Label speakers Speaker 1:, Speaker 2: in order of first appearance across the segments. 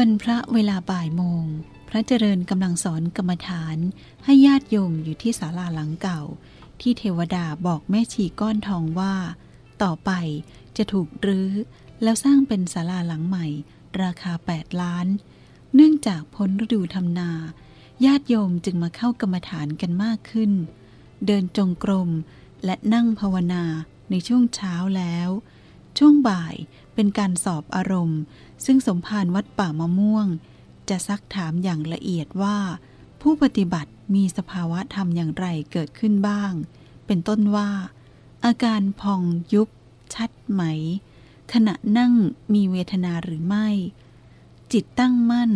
Speaker 1: วันพระเวลาบ่ายโมง พระเจริญกำลังสอนกรรมฐานให้ญาติโยมอยู่ที่ศาลาหลังเก่า ที่เทวดาบอกแม่ชีก้อนทองว่า ต่อไปจะถูกรื้อ แล้วสร้างเป็นศาลาหลังใหม่ ราคา 8 ล้าน เนื่องจากพ้นฤดูทำนา ญาติโยมจึงมาเข้ากรรมฐานกันมากขึ้น เดินจงกรมและนั่งภาวนาในช่วงเช้าแล้ว ช่วงบ่ายเป็นการสอบอารมณ์ ซึ่งสมภารวัดป่ามะม่วง จะซักถามอย่างละเอียดว่า ผู้ปฏิบัติมีสภาวะธรรมอย่างไรเกิดขึ้นบ้าง เป็นต้นว่า อาการพองยุบ ชัดไหม ขณะนั่งมีเวทนาหรือไม่ จิตตั้งมั่น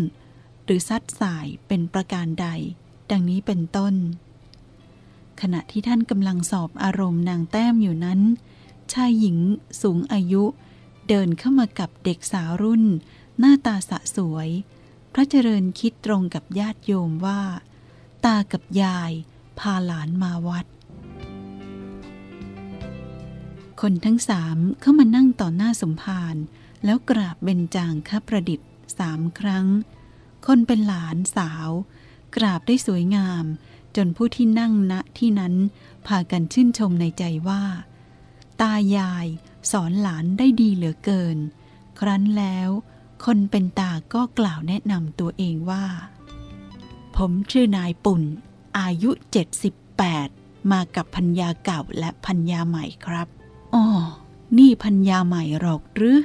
Speaker 1: หรือซัดสายเป็นประการใด ดังนี้เป็นต้น ขณะที่ท่านกำลังสอบอารมณ์นางแต้มอยู่นั้น ชายหญิงสูงอายุ เดินเข้ามากับเด็กสาวรุ่น หน้าตาสะสวย พระเจริญคิดตรงกับญาติโยมว่า ตากับยายพาหลานมาวัด คนทั้งสามเข้ามานั่งต่อหน้าสมภารแล้วกราบเบญจางคประดิษฐ์สามครั้ง คนเป็นหลานสาว กราบได้สวยงาม จนผู้ที่นั่งณที่นั้นพากันชื่นชมในใจว่า ตายายสอนหลานได้ดีเหลือเกิน ครั้นแล้วคนเป็นตาก็กล่าวแนะนำตัวเองว่า ผมชื่อนายปุ่น อายุ 78 มากับพัญญาเก่าและพัญญาใหม่ครับอ๋อนี่พัญญาใหม่หรอกหรือ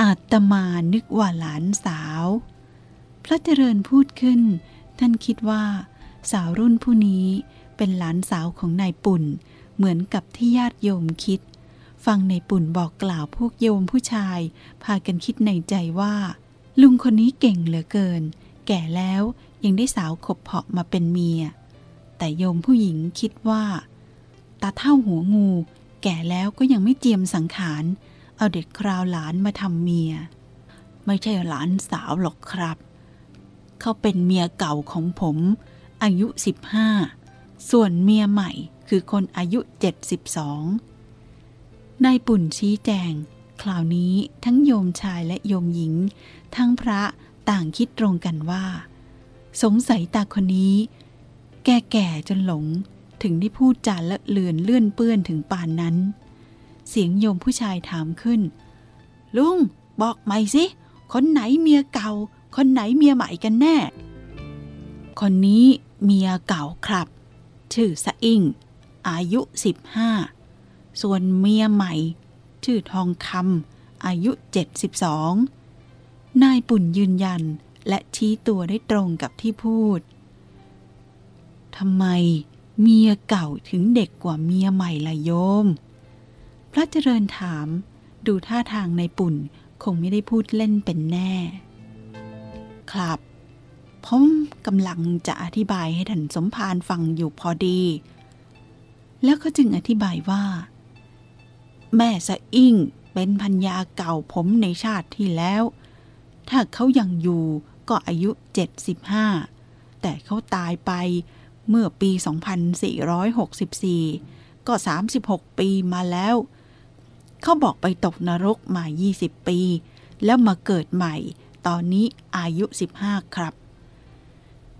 Speaker 1: อาตมานึกว่าหลานสาว พระเจริญพูดขึ้น ท่านคิดว่า สาวรุ่นผู้นี้เป็นหลานสาวของนายปุ่น เหมือนกับที่ญาติโยมคิด ฟังในปุ่นบอกกล่าวพวกโยมผู้ชาย พากันคิดในใจว่า ลุงคนนี้เก่งเหลือเกิน แก่แล้วยังได้สาวขบเพาะมาเป็นเมีย แต่โยมผู้หญิงคิดว่า ตาเท่าหัวงู แก่แล้วก็ยังไม่เจียมสังขาร เอาเด็กคราวหลานมาทำเมีย ไม่ใช่หลานสาวหรอกครับ เขาเป็นเมียเก่าของผม อายุ 15 ส่วนเมียใหม่คือคนอายุ 72 นายปุ่นชี้แจง คราวนี้ทั้งโยมชายและโยมหญิง ทั้งพระต่างคิดตรงกันว่า สงสัยตาคนนี้ แก่ๆจนหลง ถึงได้พูดจาละเลือนเลื่อนเปื้อนถึงป่านนั้น เสียงโยมผู้ชายถามขึ้น ลุง บอกใหม่สิ คนไหนเมียเก่า คนไหนเมียใหม่กันแน่ คนนี้เมียเก่าครับ ชื่อสะอิง อายุ15 ส่วนเมียใหม่ ชื่อทองคำอายุ 72 นายปุ่นยืนยันและชี้ตัวได้ตรงกับที่พูดทำไมเมียเก่าถึงเด็กกว่าเมียใหม่ล่ะโยม พระเจริญถามดูท่าทางในปุ่นคงไม่ได้พูดเล่นเป็นแน่ ครับ ผมกำลังจะอธิบายให้ท่านสมภารฟังอยู่พอดี แล้วเขาจึงอธิบายว่า แม่สะอิ่งเป็นพัญญาเก่าผมในชาติที่แล้ว ถ้าเขายังอยู่ก็อายุ 75 แต่เขาตายไปเมื่อปี 2464 ก็ 36 ปีมาแล้ว เขาบอกไปตกนรกมา 20 ปี แล้วมาเกิดใหม่ ตอนนี้อายุ 15 ครับ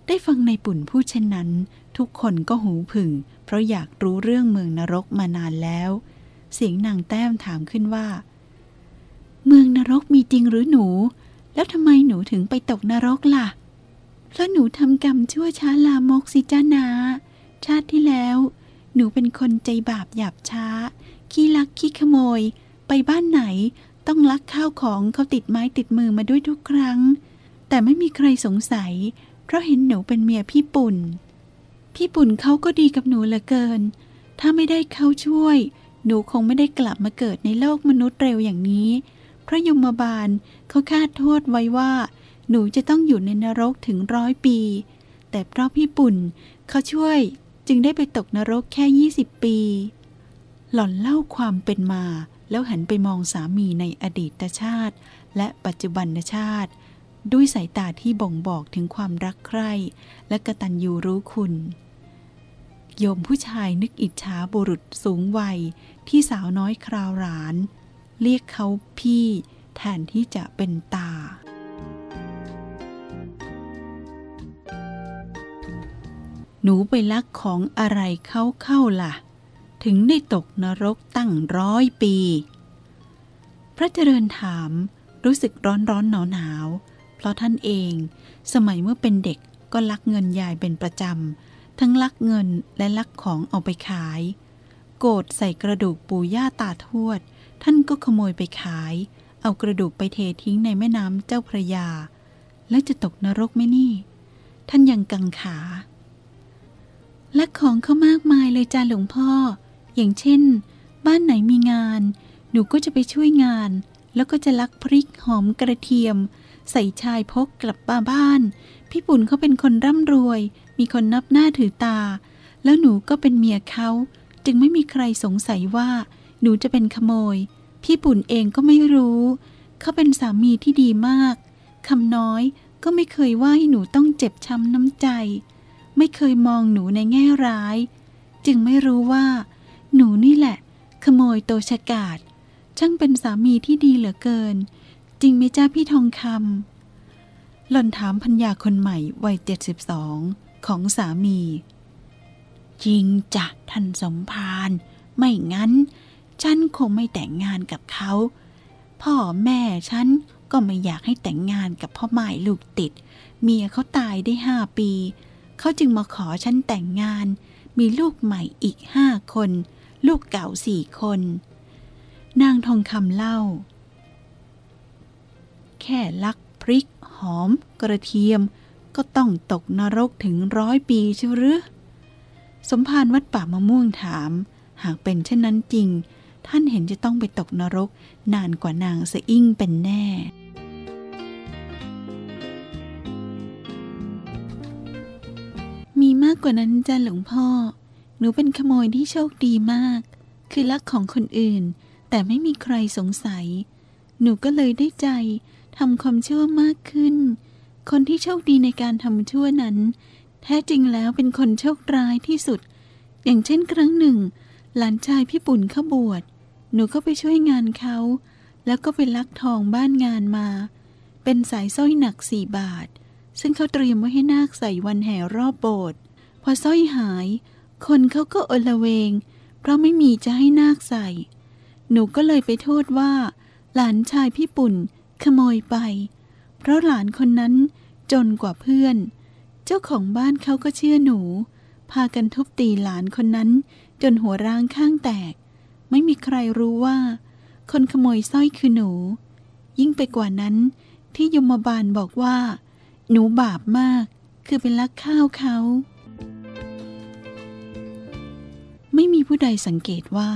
Speaker 1: ได้ฟังในปุ่นพูดเช่นนั้น ทุกคนก็หูผึ่ง เพราะอยากรู้เรื่องเมืองนรกมานานแล้ว เสียงนางแต้มถามขึ้นว่า เมืองนรกมีจริงหรือหนู แล้วทำไมหนูถึงไปตกนรกล่ะ เพราะหนูทำกรรมชั่วช้าลามกสิจ้านา ชาติที่แล้ว หนูเป็นคนใจบาปหยาบช้า ขี้ลักขี้ขโมย ไปบ้านไหนต้องลักข้าวของเขาติดไม้ติดมือมาด้วยทุกครั้ง แต่ไม่มีใครสงสัย เพราะเห็นหนูเป็นเมียพี่ปุ่น พี่ปุ่นเขาก็ดีกับหนูเหลือเกิน ถ้าไม่ได้เขาช่วย หนูคงไม่ได้กลับมาเกิดในโลกมนุษย์เร็วอย่างนี้ พระยมบาลเขาคาดโทษไว้ว่า หนูจะต้องอยู่ในนรกถึงร้อยปี แต่เพราะพี่ปุ่นเขาช่วยจึงได้ไปตกนรกแค่ 20 ปี หล่อนเล่าความเป็นมา แล้วหันไปมองสามีในอดีตชาติ และปัจจุบันชาติ ด้วยสายตาที่บ่งบอกถึงความรักใคร่ และกะตัญญูรู้คุณโยมผู้ชายนึกอิจฉาบุรุษสูงวัย ที่สาวน้อยคราวราน เรียกเขาพี่แทนที่จะเป็นตา หนูไปลักของอะไรเข้าเข้าล่ะ ถึงได้ตกนรกตั้งร้อยปี พระเจริญถามรู้สึกร้อนร้อนหนาวหนาวเพราะท่านเอง สมัยเมื่อเป็นเด็กก็ลักเงินยายเป็นประจำทั้งลักเงินและลักของเอาไปขาย โกดใส่กระดูกปู่ย่าตาทวด ท่านก็ขโมยไปขาย เอากระดูกไปเททิ้งในแม่น้ำเจ้าพระยา แล้วจะตกนรกไหมนี่ ท่านยังกังขา แลักของเขามากมายเลยจ้าหลวงพ่อ อย่างเช่น บ้านไหนมีงาน หนูก็จะไปช่วยงาน แล้วก็จะลักพริกหอมกระเทียม ใส่ชายพกกลับมาบ้าน พี่ปุ่นเขาเป็นคนร่ำรวย มีคนนับหน้าถือตา แล้วหนูก็เป็นเมียเขา จึงไม่มีใครสงสัยว่า หนูจะเป็นขโมย พี่ปุ่นเองก็ไม่รู้ เขาเป็นสามีที่ดีมากคำน้อยก็ไม่เคยว่าให้หนูต้องเจ็บช้ำน้ำใจ ไม่เคยมองหนูในแง่ร้าย จึงไม่รู้ว่า หนูนี่แหละ ขโมยโตชะกาดช่างเป็นสามีที่ดีเหลือเกิน จริงไหมจ้าพี่ทองคำหล่อนถามพัญญาคนใหม่วัยเจ็ดสิบสองของสามี จริงจ้ะท่านสมภารไม่งั้น ฉันคงไม่แต่งงานกับเขา พ่อแม่ฉันก็ไม่อยากให้แต่งงานกับพ่อหมายลูกติด เมียเขาตายได้ห้าปี เขาจึงมาขอฉันแต่งงาน มีลูกใหม่อีกห้าคน ลูกเก่าสี่คน นางทองคำเล่า แค่ลักพริก หอม กระเทียม ก็ต้องตกนรกถึงร้อยปีใช่หรือ สมภารวัดป่ามะม่วงถาม หากเป็นเช่นนั้นจริง ท่านเห็นจะต้องไปตกนรก นานกว่านางสะอิ่งเป็นแน่ มีมากกว่านั้นจ้าหลวงพ่อ หนูเป็นขโมยที่โชคดีมาก คือลักของคนอื่น แต่ไม่มีใครสงสัย หนูก็เลยได้ใจทำความชั่วมากขึ้น คนที่โชคดีในการทำชั่วนั้น แท้จริงแล้วเป็นคนโชคร้ายที่สุด อย่างเช่นครั้งหนึ่ง หลานชายพี่ปุ่นเข้าบวช หนูก็ไปช่วยงานเขา แล้วก็ไปลักทองบ้านงานมา เป็นสายสร้อยหนักสี่บาท ซึ่งเขาเตรียมไว้ให้นาคใส่วันแห่รอบโบสถ์ พอสร้อยหาย คนเขาก็อลเวง เพราะไม่มีจะให้นาคใส่ หนูก็เลยไปโทษว่า หลานชายพี่ปุ่นขโมยไป เพราะหลานคนนั้นจนกว่าเพื่อน เจ้าของบ้านเขาก็เชื่อหนู พากันทุบตีหลานคนนั้น จนหัวร้างข้างแตก ไม่มีใครรู้ว่า คนขโมยสร้อยคือหนู ยิ่งไปกว่านั้น ที่ยมบาลบอกว่า หนูบาปมาก คือเป็นลักข้าวเขา ไม่มีผู้ใดสังเกตว่า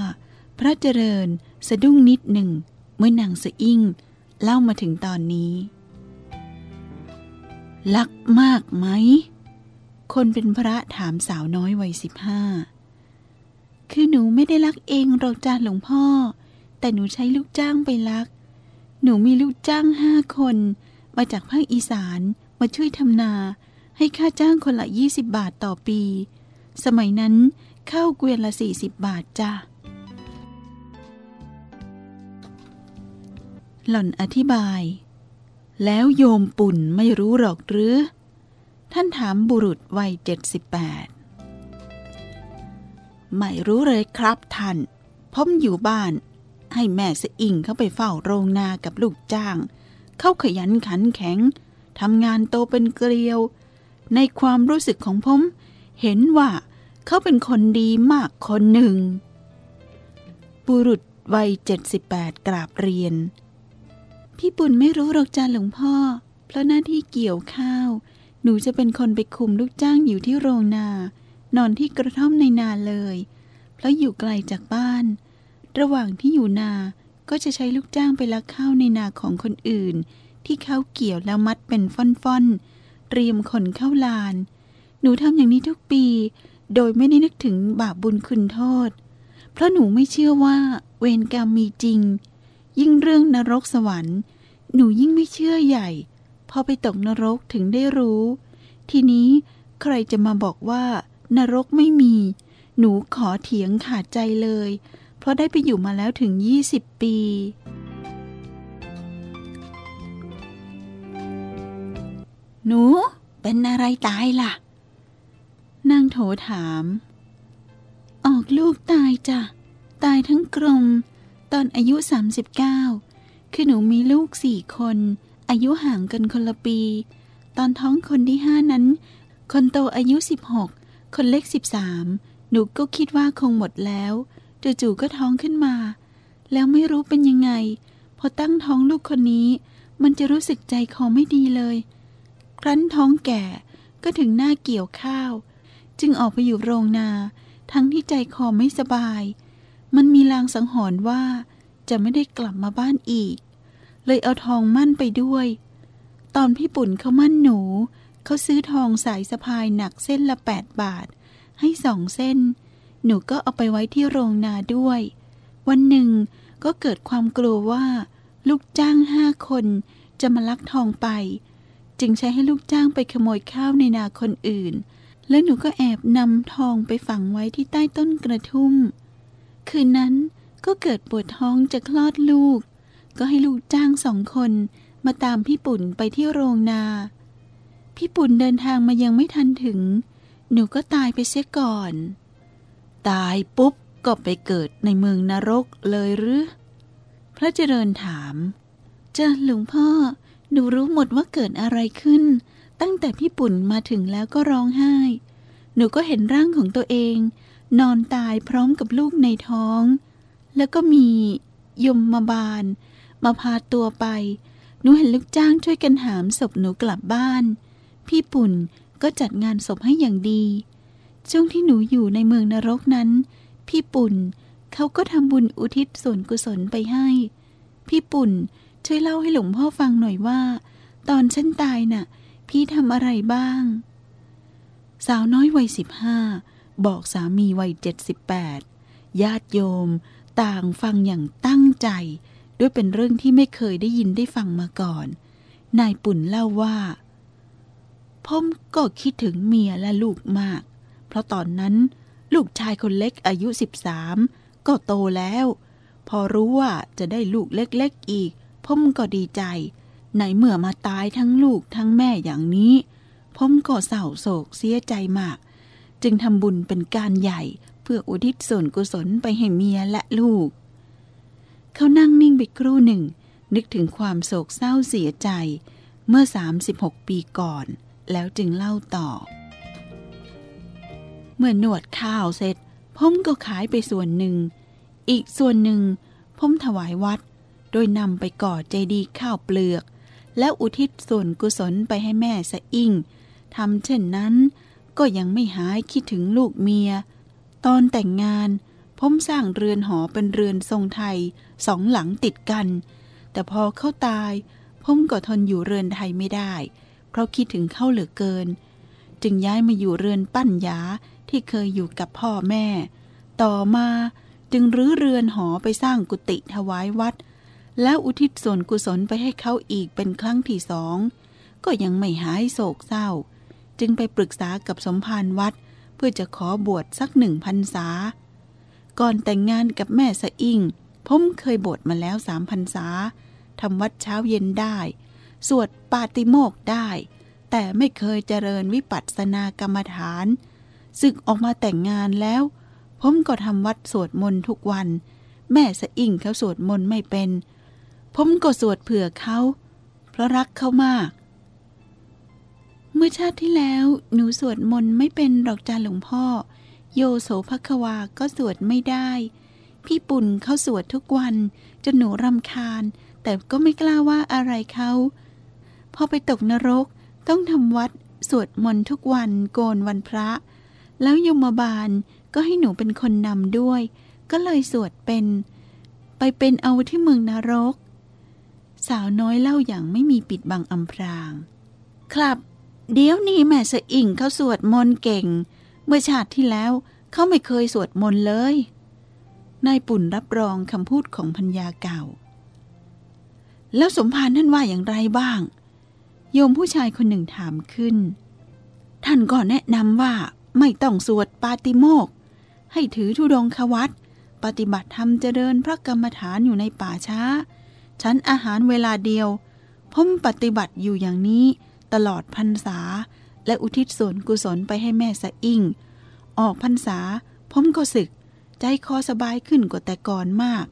Speaker 1: พระเจริญสะดุ้งนิดหนึ่ง เมื่อนางสะอิ่ง เล่ามาถึงตอนนี้ ลักมากไหม คนเป็นพระถามสาวน้อยวัยสิบห้า คือหนูไม่ได้ลักเองหรอกจ้าหลวงพ่อ แต่หนูใช้ลูกจ้างไปลัก หนูมีลูกจ้างห้าคน มาจากภาคอีสานมาช่วยทำนา ให้ค่าจ้างคนละยี่สิบบาทต่อปี สมัยนั้นข้าวเกวียนละสี่สิบบาทจ้ะหล่อนอธิบาย แล้วโยมปุ่นไม่รู้หรอกหรือ ท่านถามบุรุษวัยเจ็ดสิบแปดไม่รู้เลยครับท่านผมอยู่บ้าน ให้แม่สะอิ่งเข้าไปเฝ้าโรงนากับลูกจ้าง เข้าขยันขันแข็งทำงานโตเป็นเกลียว ในความรู้สึกของผม เห็นว่าเขาเป็นคนดีมากคนหนึ่ง บุรุษวัยเจ็ดสิบแปดกราบเรียน พี่ปุ่นไม่รู้หรอกจ้าหลวงพ่อ เพราะหน้าที่เกี่ยวข้าว หนูจะเป็นคนไปคุมลูกจ้างอยู่ที่โรงนา นอนที่กระท่อมในนาเลย เพราะอยู่ไกลจากบ้าน ระหว่างที่อยู่นา ก็จะใช้ลูกจ้างไปลักข้าวในนาของคนอื่น ที่เขาเกี่ยวแล้วมัดเป็นฟ่อนๆ เตรียมขนเข้าลาน หนูทำอย่างนี้ทุกปี โดยไม่ได้นึกถึงบาปบุญคุณโทษ เพราะหนูไม่เชื่อว่าเวรกรรมมีจริง ยิ่งเรื่องนรกสวรรค์ หนูยิ่งไม่เชื่อใหญ่ พอไปตกนรกถึงได้รู้ ทีนี้ใครจะมาบอกว่า นรกไม่มี หนูขอเถียงขาดใจเลย เพราะได้ไปอยู่มาแล้วถึงยี่สิบปีหนูเป็นอะไรตายล่ะ นางโถถาม ออกลูกตายจ้ะ ตายทั้งกลม ตอนอายุ 39 คือหนูมีลูกสี่คน อายุห่างกันคนละปี ตอนท้องคนที่ห้านั้น คนโตอายุ 16 คนเล็ก 13 หนูก็คิดว่าคงหมดแล้วจู่ๆก็ท้องขึ้นมา แล้วไม่รู้เป็นยังไง พอตั้งท้องลูกคนนี้ มันจะรู้สึกใจคอไม่ดีเลย ครั้นท้องแก่ก็ถึงหน้าเกี่ยวข้าว จึงออกไปอยู่โรงนา ทั้งที่ใจคอไม่สบาย มันมีลางสังหรณ์ว่าจะไม่ได้กลับมาบ้านอีก เลยเอาทองมั่นไปด้วย ตอนพี่ปุ่นเขามั่นหนู เขาซื้อทองสายสะพายหนักเส้นละแปดบาท ให้สองเส้น หนูก็เอาไปไว้ที่โรงนาด้วย วันหนึ่งก็เกิดความกลัวว่า ลูกจ้างห้าคนจะมาลักทองไป จึงใช้ให้ลูกจ้างไปขโมยข้าวในนาคนอื่น แล้วหนูก็แอบนำทองไปฝังไว้ที่ใต้ต้นกระทุ่ม คืนนั้นก็เกิดปวดท้องจะคลอดลูก ก็ให้ลูกจ้างสองคนมาตามพี่ปุ่นไปที่โรงนา พี่ปุ่นเดินทางมายังไม่ทันถึง หนูก็ตายไปเสียก่อน ตายปุ๊บก็ไปเกิดในเมืองนรกเลยหรือ พระเจริญถามเจ้าหลวงพ่อหนูรู้หมดว่าเกิดอะไรขึ้น ตั้งแต่พี่ปุ่นมาถึงแล้วก็ร้องไห้ หนูก็เห็นร่างของตัวเอง นอนตายพร้อมกับลูกในท้อง แล้วก็มียมมาบาล มาพาตัวไป หนูเห็นลูกจ้างช่วยกันหามศพหนูกลับบ้าน พี่ปุ่นก็จัดงานศพให้อย่างดี ช่วงที่หนูอยู่ในเมืองนรกนั้น พี่ปุ่นเขาก็ทำบุญอุทิศส่วนกุศลไปให้ พี่ปุ่นช่วยเล่าให้หลวงพ่อฟังหน่อยว่า ตอนฉันตายน่ะ พี่ทำอะไรบ้าง สาวน้อยวัยสิบห้า บอกสามีวัยเจ็ดสิบแปดญาติโยม ต่างฟังอย่างตั้งใจ ด้วยเป็นเรื่องที่ไม่เคยได้ยินได้ฟังมาก่อน นายปุ่นเล่าว่าผมก็คิดถึงเมียและลูกมาก เพราะตอนนั้นลูกชายคนเล็กอายุสิบสามก็โตแล้ว พอรู้ว่าจะได้ลูกเล็กๆอีกผมก็ดีใจในเมื่อมาตายทั้งลูกทั้งแม่อย่างนี้ผมก็เศร้าโศกเสียใจมาก จึงทำบุญเป็นการใหญ่เพื่ออุทิศส่วนกุศลไปให้เมียและลูก เขานั่งนิ่งไปครู่หนึ่ง นึกถึงความโศกเศร้าเสียใจเมื่อ 36 ปีก่อน แล้วจึงเล่าต่อ เมื่อหนวดข้าวเสร็จผมก็ขายไปส่วนหนึ่ง อีกส่วนหนึ่งผมถวายวัด โดยนำไปก่อเจดีย์ข้าวเปลือก แล้วอุทิศส่วนกุศลไปให้แม่สะอิ่งทำเช่นนั้น ก็ยังไม่หายคิดถึงลูกเมีย ตอนแต่งงาน ผมสร้างเรือนหอเป็นเรือนทรงไทยสองหลังติดกัน แต่พอเขาตาย ผมก็ทนอยู่เรือนไทยไม่ได้ เพราะคิดถึงเขาเหลือเกิน จึงย้ายมาอยู่เรือนปั้นยาที่เคยอยู่กับพ่อแม่ ต่อมาจึงรื้อเรือนหอไปสร้างกุฏิถวายวัด แล้วอุทิศส่วนกุศลไปให้เขาอีกเป็นครั้งที่สอง ก็ยังไม่หายโศกเศร้า จึงไปปรึกษากับสมภารวัด เพื่อจะขอบวชสักหนึ่งพรรษา ก่อนแต่งงานกับแม่สะอิ่งผมเคยบวชมาแล้วสามพรรษาทำวัดเช้าเย็นได้ สวดปาติโมกได้ แต่ไม่เคยเจริญวิปัสสนากรรมฐานศึกออกมาแต่งงานแล้ว ผมก็ทำวัดสวดมนต์ทุกวัน แม่สะอิ่งเขาสวดมนต์ไม่เป็น ผมก็สวดเผื่อเขา เพราะรักเขามาก เมื่อชาติที่แล้วหนูสวดมนต์ไม่เป็นหรอกจ้าหลวงพ่อ โยโสภควาก็สวดไม่ได้ พี่ปุ่นเขาสวดทุกวัน จนหนูรำคาญ แต่ก็ไม่กล้าว่าอะไรเขาพอไปตกนรกต้องทำวัดสวดมนต์ทุกวันโกนวันพระ แล้วยมบาลก็ให้หนูเป็นคนนำด้วย ก็เลยสวดเป็น ไปเป็นเอาที่เมืองนรก สาวน้อยเล่าอย่างไม่มีปิดบังอำพราง ครับ เดี๋ยวนี้แม่สะอิ่งเขาสวดมนต์เก่ง เมื่อชาติที่แล้วเขาไม่เคยสวดมนต์เลย นายปุ่นรับรองคำพูดของพัญญาเก่า แล้วสมภารท่านว่าอย่างไรบ้าง โยมผู้ชายคนหนึ่งถามขึ้น ท่านก็แนะนำว่าไม่ต้องสวดปาติโมกข์ให้ถือธุดงควัตปฏิบัติธรรมเจริญพระกรรมฐานอยู่ในป่าช้าฉันอาหารเวลาเดียวผมปฏิบัติอยู่อย่างนี้ ตลอดพรรษา และอุทิศส่วนกุศลไปให้แม่สะอิ่ง ออกพรรษาผมก็ศึก ใจคอสบายขึ้นกว่าแต่ก่อนมาก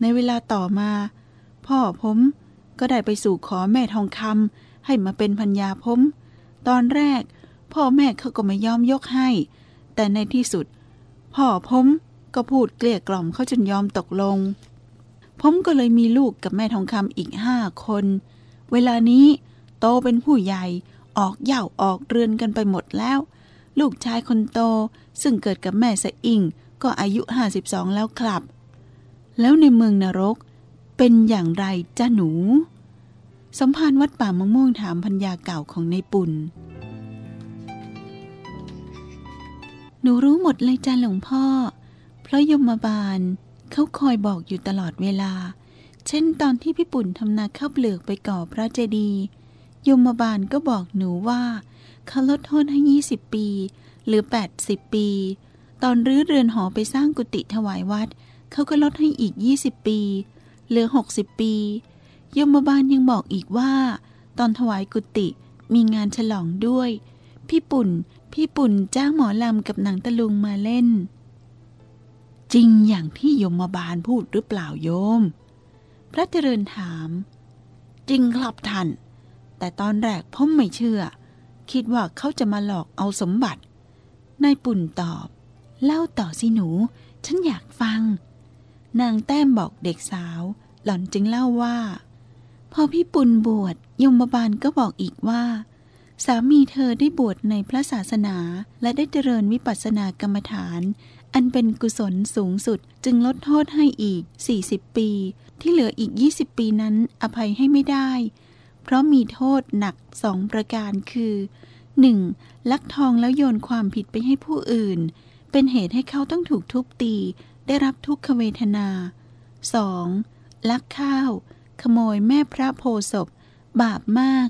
Speaker 1: ในเวลาต่อมา พ่อผมก็ได้ไปสู่ขอแม่ทองคำให้มาเป็นพัญญาผมตอนแรก พ่อแม่เขาก็ไม่ยอมยกให้ แต่ในที่สุด พ่อผมก็พูดเกลี้ยกล่อมเขาจนยอมตกลงผมก็เลยมีลูกกับแม่ทองคำอีกห้าคน เวลานี้ โตเป็นผู้ใหญ่ออกเหย่าออกเรือนกันไปหมดแล้ว ลูกชายคนโตซึ่งเกิดกับแม่สะอิงก็อายุห้าสิบสองแล้วครับ แล้วในเมืองนรกเป็นอย่างไรจ้าหนู สมภารวัดป่ามะม่วงถามพัญญาเก่าของในปุ่น หนูรู้หมดเลยจ้าหลวงพ่อ เพราะยมบาลเขาคอยบอกอยู่ตลอดเวลา เช่นตอนที่พี่ปุ่นทำนาข้าวเปลือกไปก่อพระเจดีย์ ยมบาลก็บอกหนูว่าเขาลดโทษให้ 20 ปี หรือ 80 ปี ตอนรื้อเรือนหอไปสร้างกุฏิถวายวัด เขาก็ลดให้อีก 20 ปี เหลือ 60 ปี ยมบาลยังบอกอีกว่า ตอนถวายกุฏิมีงานฉลองด้วย พี่ปุ่น พี่ปุ่นจ้างหมอลำกับหนังตะลุงมาเล่น จริงอย่างที่ยมบาลพูดหรือเปล่าโยม พระเจริญถาม จริงครับท่าน แต่ตอนแรกผมไม่เชื่อ คิดว่าเขาจะมาหลอกเอาสมบัติ นายปุ่นตอบ เล่าต่อสิหนู ฉันอยากฟัง นางแต้มบอกเด็กสาว หล่อนจึงเล่าว่า พอพี่ปุณบวชยมบาลก็บอกอีกว่า สามีเธอได้บวชในพระศาสนาและได้เจริญวิปัสสนากรรมฐาน อันเป็นกุศลสูงสุดจึงลดโทษให้อีก 40 ปี ที่เหลืออีก 20 ปีนั้นอภัยให้ไม่ได้ เพราะมีโทษหนักสองประการคือ 1. ลักทองแล้วโยนความผิดไปให้ผู้อื่น เป็นเหตุให้เขาต้องถูกทุบตี ได้รับทุกขเวทนา 2. ลักข้าว ขโมยแม่พระโพศพ บาปมาก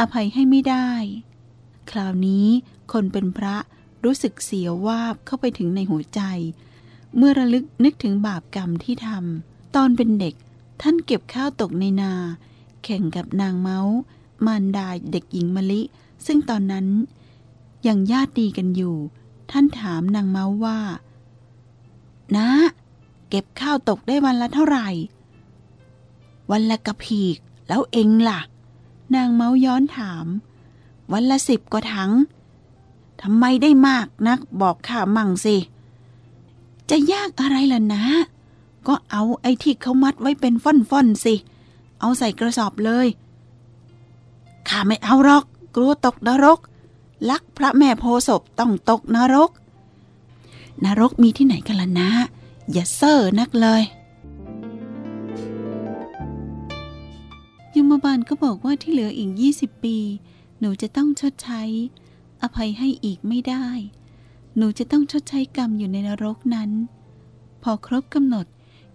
Speaker 1: อภัยให้ไม่ได้ คราวนี้คนเป็นพระรู้สึกเสียวาบเข้าไปถึงในหัวใจ เมื่อระลึกนึกถึงบาปกรรมที่ทำตอนเป็นเด็กท่านเก็บข้าวตกในนา แข่งกับนางเมาส์มารดาเด็กหญิงมะลิ ซึ่งตอนนั้นยังญาติดีกันอยู่ ท่านถามนางเมาส์ว่า นะ เก็บข้าวตกได้วันละเท่าไหร่ วันละกระพีก แล้วเองล่ะ นางเมาส์ย้อนถาม วันละสิบกว่าถังทำไมได้มากนักบอกข้ามั่งสิ จะยากอะไรล่ะนะ ก็เอาไอ้ที่เขามัดไว้เป็นฟ่อนๆสิ เอาใส่กระสอบเลยข้าไม่เอาหรอก กลัวตกนรก ลักพระแม่โพศพต้องตกนรก นรกมีที่ไหนกันล่ะนะ อย่าเซ่อนักเลยยมบาลก็บอกว่าที่เหลืออีก 20 ปี หนูจะต้องชดใช้ อภัยให้อีกไม่ได้ หนูจะต้องชดใช้กรรมอยู่ในนรกนั้น พอครบกำหนด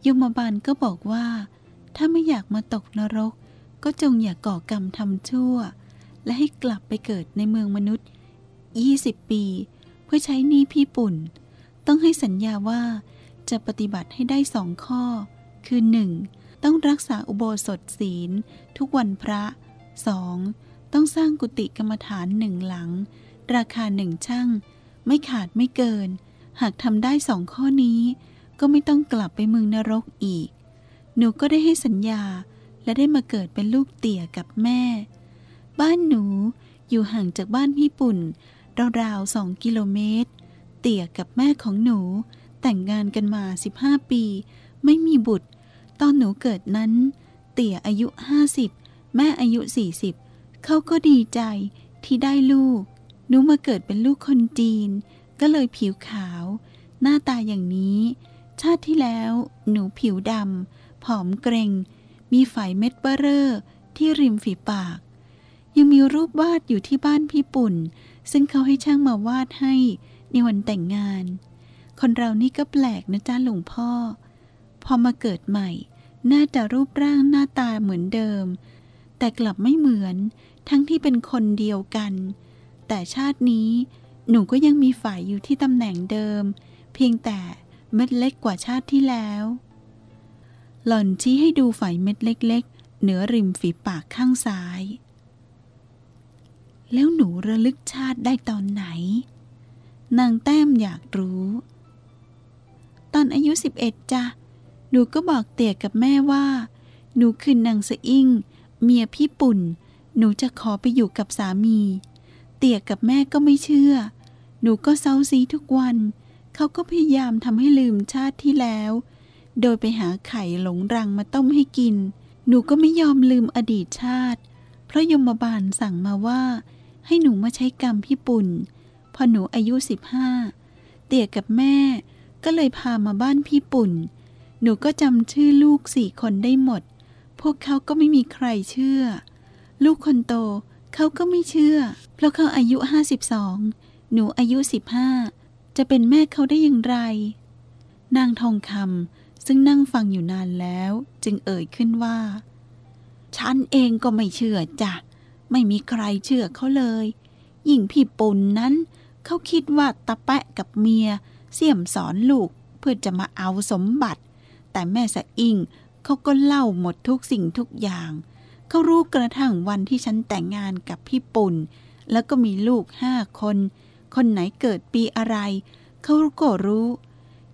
Speaker 1: ยมบาลก็บอกว่า ถ้าไม่อยากมาตกนรก ก็จงอย่ากก่อกรรมทำชั่ว และให้กลับไปเกิดในเมืองมนุษย์ 20 ปี เพื่อใช้หนี้พี่ปุ่น ต้องให้สัญญาว่าจะปฏิบัติให้ได้สองข้อ คือ 1. ต้องรักษาอุโบสถศีล ทุกวันพระ 2. ต้องสร้างกุฏิกรรมฐานหนึ่งหลัง ราคาหนึ่งช่าง ไม่ขาดไม่เกิน หากทำได้สองข้อนี้ ก็ไม่ต้องกลับไปเมืองนรกอีก หนูก็ได้ให้สัญญาและได้มาเกิดเป็นลูกเตี่ยกับแม่ บ้านหนูอยู่ห่างจากบ้านพี่ปุ่นราวๆสองกิโลเมตร เตี่ยกับแม่ของหนูแต่งงานกันมา 15 ปี ไม่มีบุตร ตอนหนูเกิดนั้น เตี่ยอายุ 50 แม่อายุ 40 เขาก็ดีใจที่ได้ลูก หนูมาเกิดเป็นลูกคนจีน ก็เลยผิวขาว หน้าตาอย่างนี้ ชาติที่แล้ว หนูผิวดำ ผอมเกรง มีไฝเม็ดเบอร์เรอที่ริมฝีปาก ยังมีรูปวาดอยู่ที่บ้านพี่ปุ่น ซึ่งเขาให้ช่างมาวาดให้ในวันแต่งงาน คนเรานี่ก็แปลกนะจ้าหลวงพ่อ พอมาเกิดใหม่ น่าจะรูปร่างหน้าตาเหมือนเดิม แต่กลับไม่เหมือนทั้งที่เป็นคนเดียวกัน แต่ชาตินี้หนูก็ยังมีฝ่ายอยู่ที่ตำแหน่งเดิม เพียงแต่เม็ดเล็กกว่าชาติที่แล้ว หล่อนชี้ให้ดูฝ่ายเม็ดเล็ก ๆ เหนือริมฝีปากข้างซ้าย แล้วหนูระลึกชาติได้ตอนไหน นางแต้มอยากรู้ ตอนอายุสิบเอ็ดจ้ะหนูก็บอกเตี่ยกับแม่ว่า หนูคือนางสะอิ่ง เมียพี่ปุ่น หนูจะขอไปอยู่กับสามี เตี่ยกับแม่ก็ไม่เชื่อ หนูก็เซาซีทุกวัน เขาก็พยายามทำให้ลืมชาติที่แล้ว โดยไปหาไข่หลงรังมาต้มให้กิน หนูก็ไม่ยอมลืมอดีตชาติ เพราะยมบาลสั่งมาว่า ให้หนูมาใช้กรรมพี่ปุ่น พอหนูอายุสิบห้าเตี่ยกับแม่ ก็เลยพามาบ้านพี่ปุ่น หนูก็จำชื่อลูกสี่คนได้หมด พวกเขาก็ไม่มีใครเชื่อ ลูกคนโตเขาก็ไม่เชื่อ เพราะเขาอายุห้าสิบสองหนูอายุสิบห้าจะเป็นแม่เขาได้อย่างไร นางทองคำ ซึ่งนั่งฟังอยู่นานแล้วจึงเอ่ยขึ้นว่า ฉันเองก็ไม่เชื่อจ้ะ ไม่มีใครเชื่อเขาเลย ยิ่งพี่ปุ่นนั้น เขาคิดว่าตะแปะกับเมีย เสี่ยมสอนลูกเพื่อจะมาเอาสมบัติ แต่แม่สะอิงเขาก็เล่าหมดทุกสิ่งทุกอย่าง เขารู้กระทั่งวันที่ฉันแต่งงานกับพี่ปุ่นแล้วก็มีลูกห้าคน คนไหนเกิดปีอะไร เขาก็รู้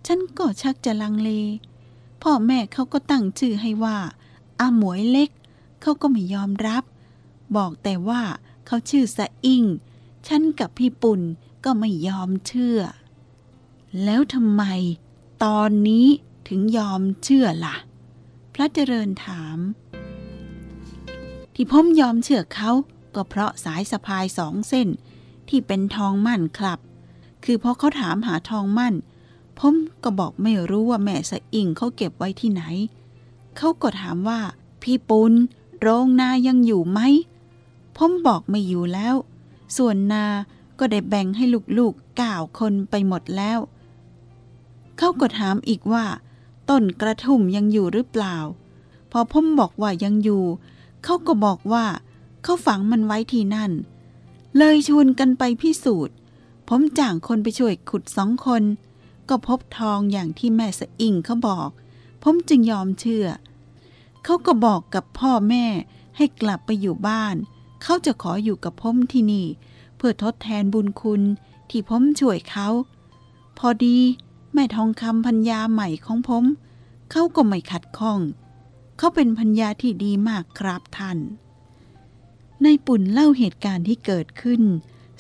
Speaker 1: ฉันก็ชักจะลังเล พ่อแม่เขาก็ตั้งชื่อให้ว่าอาหมวยเล็ก เขาก็ไม่ยอมรับ บอกแต่ว่าเขาชื่อสะอิ่ง ฉันกับพี่ปุ่นก็ไม่ยอมเชื่อ แล้วทำไมตอนนี้ถึงยอมเชื่อละ่ะ พระเจริญถาม ที่ผมยอมเชื่อเขาก็เพราะสายสะพายสองเส้นที่เป็นทองมั่นครับ คือพอเขาถามหาทองมั่น ผมก็บอกไม่รู้ว่าแม่สะอิ่งเขาเก็บไว้ที่ไหน เขาก็ถามว่า พี่ปุณโรงนายังอยู่ไหม ผมบอกไม่อยู่แล้ว ส่วนนาก็ได้แบ่งให้ลูกๆเก้าคนไปหมดแล้ว เขาก็ถามอีกว่า ต้นกระทุ่มยังอยู่หรือเปล่า พอผมบอกว่ายังอยู่ เขาก็บอกว่า เขาฝังมันไว้ที่นั่น เลยชวนกันไปพิสูจน์ ผมจ้างคนไปช่วยขุดสองคน ก็พบทองอย่างที่แม่สะอิ่งเขาบอก ผมจึงยอมเชื่อ เขาก็บอกกับพ่อแม่ให้กลับไปอยู่บ้าน เขาจะขออยู่กับผมที่นี่ เพื่อทดแทนบุญคุณที่ผมช่วยเขา พอดี แม่ทองคำพัญญาใหม่ของผม เขาก็ไม่ขัดข้อง เขาเป็นพัญญาที่ดีมากครับท่านในปุ่นเล่าเหตุการณ์ที่เกิดขึ้น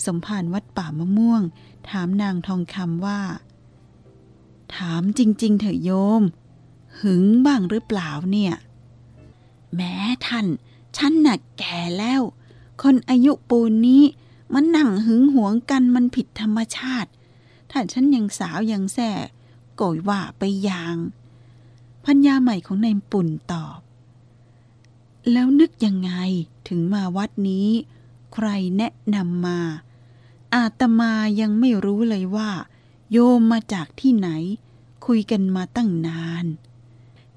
Speaker 1: สมภารวัดป่ามะม่วง ถามนางทองคำว่า ถามจริง ๆ เถอะโยม หึงบ้างหรือเปล่าเนี่ย แม้ท่าน ฉันน่ะแก่แล้ว คนอายุปูนนี้ มันนั่งหึงหวงกันมันผิดธรรมชาติ ถ้าฉันยังสาวยังแส่โกยว่าไปอย่างพัญญาใหม่ของนายปุ่นตอบ แล้วนึกยังไงถึงมาวัดนี้ ใครแนะนำมา อาตมายังไม่รู้เลยว่า โยมมาจากที่ไหน คุยกันมาตั้งนาน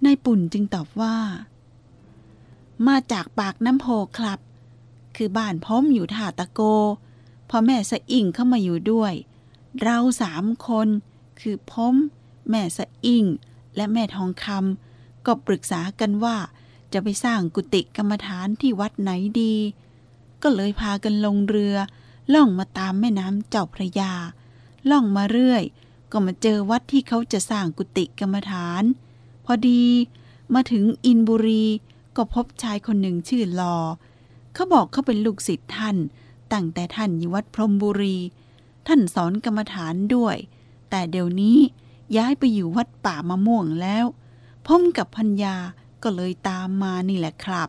Speaker 1: นายปุ่นจึงตอบว่า มาจากปากน้ำโพครับ คือบ้านพ้อมอยู่ท่าตะโก พอแม่สะอิ่งเข้ามาอยู่ด้วย เราสามคน คือพ้มแม่สะอิ่ง และแม่ทองคำก็ปรึกษากันว่า จะไปสร้างกุฏิกรรมฐานที่วัดไหนดี ก็เลยพากันลงเรือ ล่องมาตามแม่น้ำเจ้าพระยา ล่องมาเรื่อย ก็มาเจอวัดที่เขาจะสร้างกุฏิกรรมฐาน พอดี มาถึงอินบุรีก็พบชายคนหนึ่งชื่อลอ เขาบอกเขาเป็นลูกศิษย์ท่าน ตั้งแต่ท่านอยู่วัดพรหมบุรี ท่านสอนกรรมฐานด้วย แต่เดี๋ยวนี้ย้ายไปอยู่วัดป่ามะม่วงแล้วพ่อมกับพัญญาก็เลยตามมานี่แหละครับ